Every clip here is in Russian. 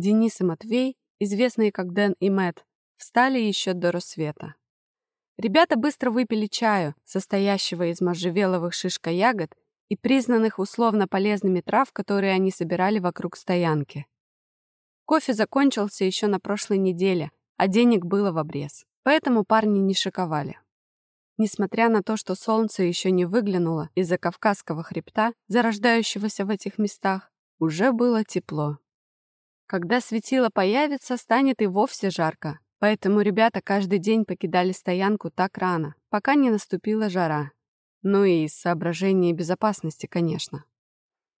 Денис и Матвей, известные как Дэн и Мэт, встали еще до рассвета. Ребята быстро выпили чаю, состоящего из можжевеловых шишка-ягод и признанных условно полезными трав, которые они собирали вокруг стоянки. Кофе закончился еще на прошлой неделе, а денег было в обрез, поэтому парни не шиковали. Несмотря на то, что солнце еще не выглянуло из-за Кавказского хребта, зарождающегося в этих местах, уже было тепло. Когда светило появится, станет и вовсе жарко, поэтому ребята каждый день покидали стоянку так рано, пока не наступила жара. Ну и из соображений безопасности, конечно.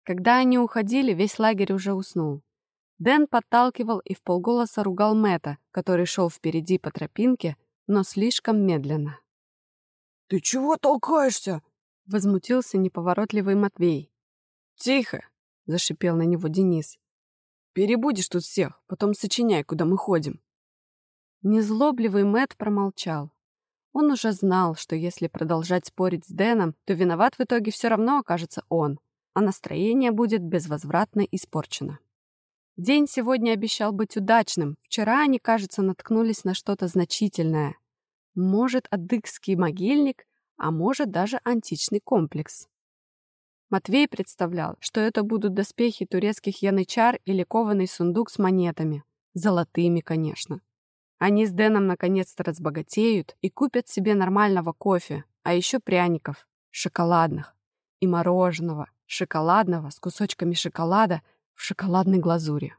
Когда они уходили, весь лагерь уже уснул. Дэн подталкивал и в полголоса ругал Мэта, который шел впереди по тропинке, но слишком медленно. «Ты чего толкаешься?» — возмутился неповоротливый Матвей. «Тихо!» — зашипел на него Денис. «Перебудешь тут всех, потом сочиняй, куда мы ходим». Незлобливый Мэт промолчал. Он уже знал, что если продолжать спорить с Дэном, то виноват в итоге все равно окажется он, а настроение будет безвозвратно испорчено. День сегодня обещал быть удачным. Вчера они, кажется, наткнулись на что-то значительное. Может, адыгский могильник, а может, даже античный комплекс. Матвей представлял, что это будут доспехи турецких янычар или кованый сундук с монетами. Золотыми, конечно. Они с Дэном наконец-то разбогатеют и купят себе нормального кофе, а еще пряников, шоколадных, и мороженого, шоколадного с кусочками шоколада в шоколадной глазури.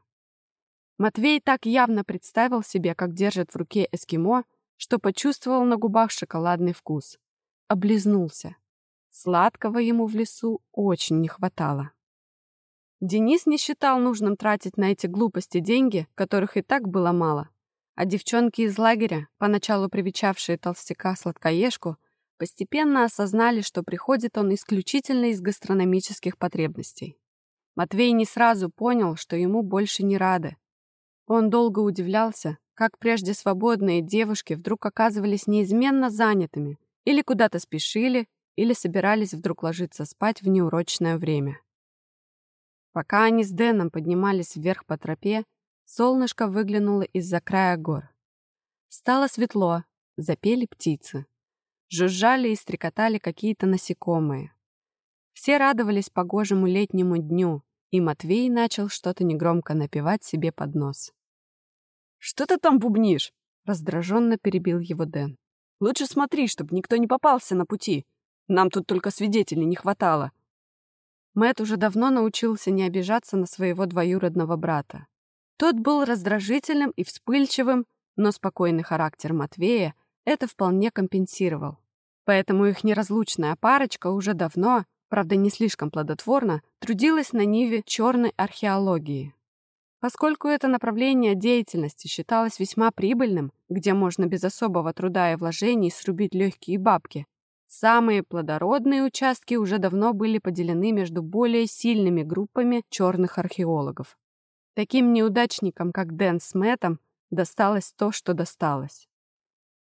Матвей так явно представил себе, как держит в руке эскимо, что почувствовал на губах шоколадный вкус. Облизнулся. Сладкого ему в лесу очень не хватало. Денис не считал нужным тратить на эти глупости деньги, которых и так было мало. А девчонки из лагеря, поначалу привечавшие толстяка-сладкоежку, постепенно осознали, что приходит он исключительно из гастрономических потребностей. Матвей не сразу понял, что ему больше не рады. Он долго удивлялся, как прежде свободные девушки вдруг оказывались неизменно занятыми, или куда-то спешили, или собирались вдруг ложиться спать в неурочное время. Пока они с Дэном поднимались вверх по тропе, солнышко выглянуло из-за края гор. Стало светло, запели птицы. Жужжали и стрекотали какие-то насекомые. Все радовались погожему летнему дню, и Матвей начал что-то негромко напевать себе под нос. «Что ты там бубнишь?» — раздраженно перебил его Дэн. «Лучше смотри, чтобы никто не попался на пути. Нам тут только свидетелей не хватало». Мэт уже давно научился не обижаться на своего двоюродного брата. Тот был раздражительным и вспыльчивым, но спокойный характер Матвея это вполне компенсировал. Поэтому их неразлучная парочка уже давно, правда не слишком плодотворно, трудилась на ниве черной археологии. Поскольку это направление деятельности считалось весьма прибыльным, где можно без особого труда и вложений срубить легкие бабки, самые плодородные участки уже давно были поделены между более сильными группами черных археологов. Таким неудачникам, как Дэн с Мэттом, досталось то, что досталось.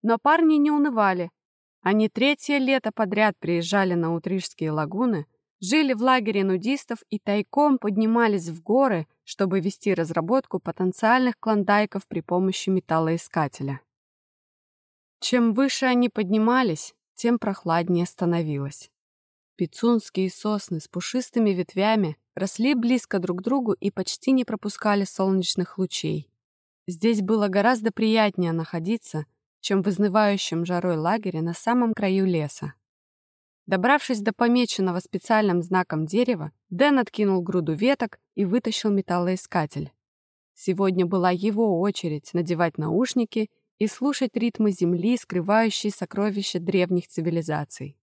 Но парни не унывали. Они третье лето подряд приезжали на Утрижские лагуны, жили в лагере нудистов и тайком поднимались в горы, чтобы вести разработку потенциальных клондайков при помощи металлоискателя. Чем выше они поднимались, тем прохладнее становилось. Пицунские сосны с пушистыми ветвями росли близко друг к другу и почти не пропускали солнечных лучей. Здесь было гораздо приятнее находиться, чем в изнывающем жарой лагере на самом краю леса. Добравшись до помеченного специальным знаком дерева, Дэн откинул груду веток и вытащил металлоискатель. Сегодня была его очередь надевать наушники и слушать ритмы земли, скрывающие сокровища древних цивилизаций.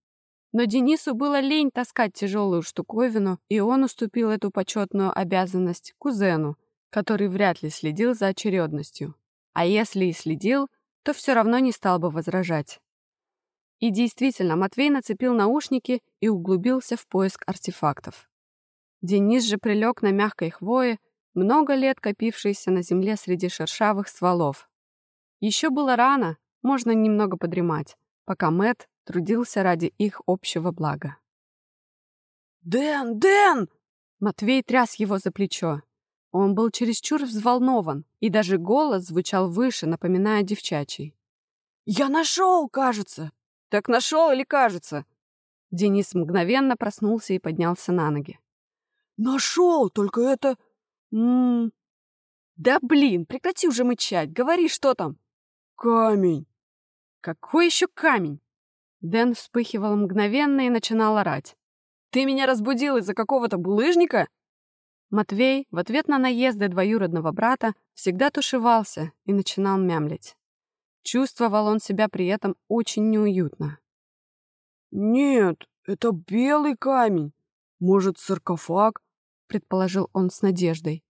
Но Денису было лень таскать тяжелую штуковину, и он уступил эту почетную обязанность кузену, который вряд ли следил за очередностью. А если и следил, то все равно не стал бы возражать. И действительно, Матвей нацепил наушники и углубился в поиск артефактов. Денис же прилег на мягкой хвое, много лет копившейся на земле среди шершавых стволов. Еще было рано, можно немного подремать, пока Мэт трудился ради их общего блага. «Дэн! Дэн!» Матвей тряс его за плечо. Он был чересчур взволнован, и даже голос звучал выше, напоминая девчачий. «Я нашел, кажется!» «Так нашел или кажется?» Денис мгновенно проснулся и поднялся на ноги. «Нашел, только это... М -м... Да блин, прекрати уже мычать, говори, что там?» «Камень!» «Какой еще камень?» Дэн вспыхивал мгновенно и начинал орать. «Ты меня разбудил из-за какого-то булыжника?» Матвей в ответ на наезды двоюродного брата всегда тушевался и начинал мямлить. Чувствовал он себя при этом очень неуютно. «Нет, это белый камень. Может, саркофаг?» — предположил он с надеждой.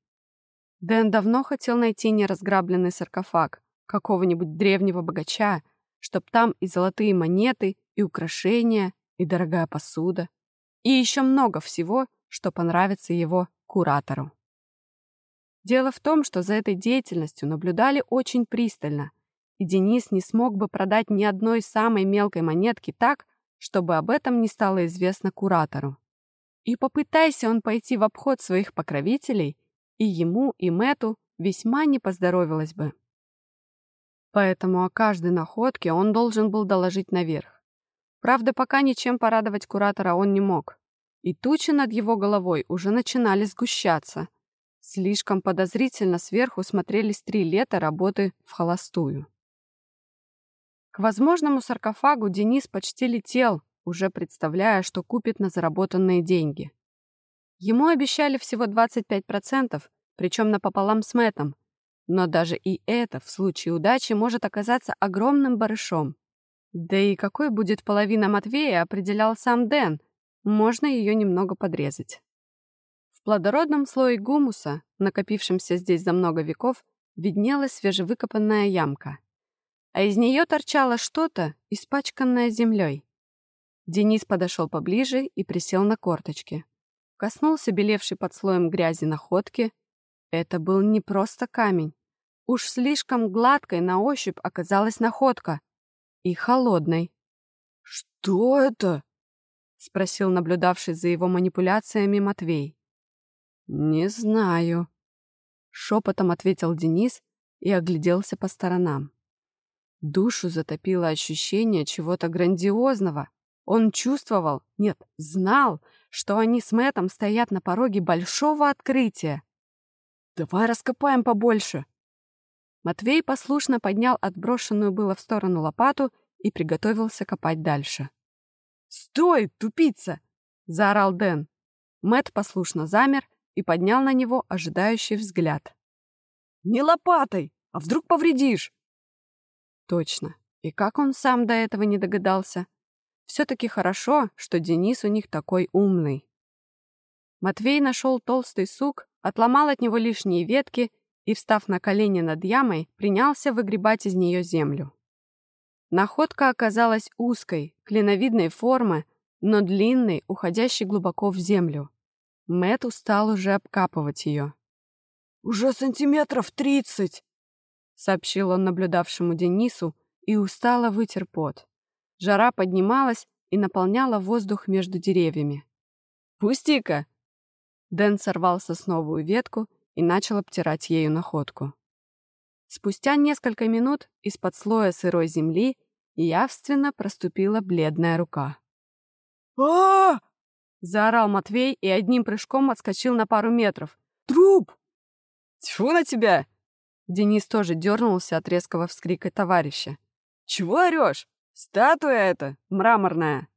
Дэн давно хотел найти неразграбленный саркофаг какого-нибудь древнего богача, чтоб там и золотые монеты, и украшения, и дорогая посуда, и еще много всего, что понравится его куратору. Дело в том, что за этой деятельностью наблюдали очень пристально, и Денис не смог бы продать ни одной самой мелкой монетки так, чтобы об этом не стало известно куратору. И попытайся он пойти в обход своих покровителей, и ему, и Мэту весьма не поздоровилось бы. Поэтому о каждой находке он должен был доложить наверх. Правда, пока ничем порадовать куратора он не мог. И тучи над его головой уже начинали сгущаться. Слишком подозрительно сверху смотрелись три лета работы в холостую. К возможному саркофагу Денис почти летел, уже представляя, что купит на заработанные деньги. Ему обещали всего 25%, причем напополам с Мэтом, но даже и это в случае удачи может оказаться огромным барышом. Да и какой будет половина Матвея, определял сам Дэн. Можно ее немного подрезать. В плодородном слое гумуса, накопившемся здесь за много веков, виднелась свежевыкопанная ямка а из нее торчало что-то, испачканное землей. Денис подошел поближе и присел на корточки. Коснулся белевший под слоем грязи находки. Это был не просто камень. Уж слишком гладкой на ощупь оказалась находка. И холодной. «Что это?» — спросил наблюдавший за его манипуляциями Матвей. «Не знаю», — шепотом ответил Денис и огляделся по сторонам. Душу затопило ощущение чего-то грандиозного. Он чувствовал, нет, знал, что они с Мэтом стоят на пороге большого открытия. «Давай раскопаем побольше!» Матвей послушно поднял отброшенную было в сторону лопату и приготовился копать дальше. «Стой, тупица!» — заорал Дэн. Мэт послушно замер и поднял на него ожидающий взгляд. «Не лопатой! А вдруг повредишь?» Точно. И как он сам до этого не догадался? Все-таки хорошо, что Денис у них такой умный. Матвей нашел толстый сук, отломал от него лишние ветки и, встав на колени над ямой, принялся выгребать из нее землю. Находка оказалась узкой, клиновидной формы, но длинной, уходящей глубоко в землю. Мэт устал уже обкапывать ее. «Уже сантиметров тридцать!» сообщил он наблюдавшему Денису и устало вытер пот. Жара поднималась и наполняла воздух между деревьями. «Пусти-ка!» Дэн сорвал сосновую ветку и начал обтирать ею находку. Спустя несколько минут из-под слоя сырой земли явственно проступила бледная рука. а Заорал Матвей и одним прыжком отскочил на пару метров. «Труп!» «Тьфу на тебя!» Денис тоже дернулся от резкого вскрика товарища. «Чего орешь? Статуя это, мраморная!»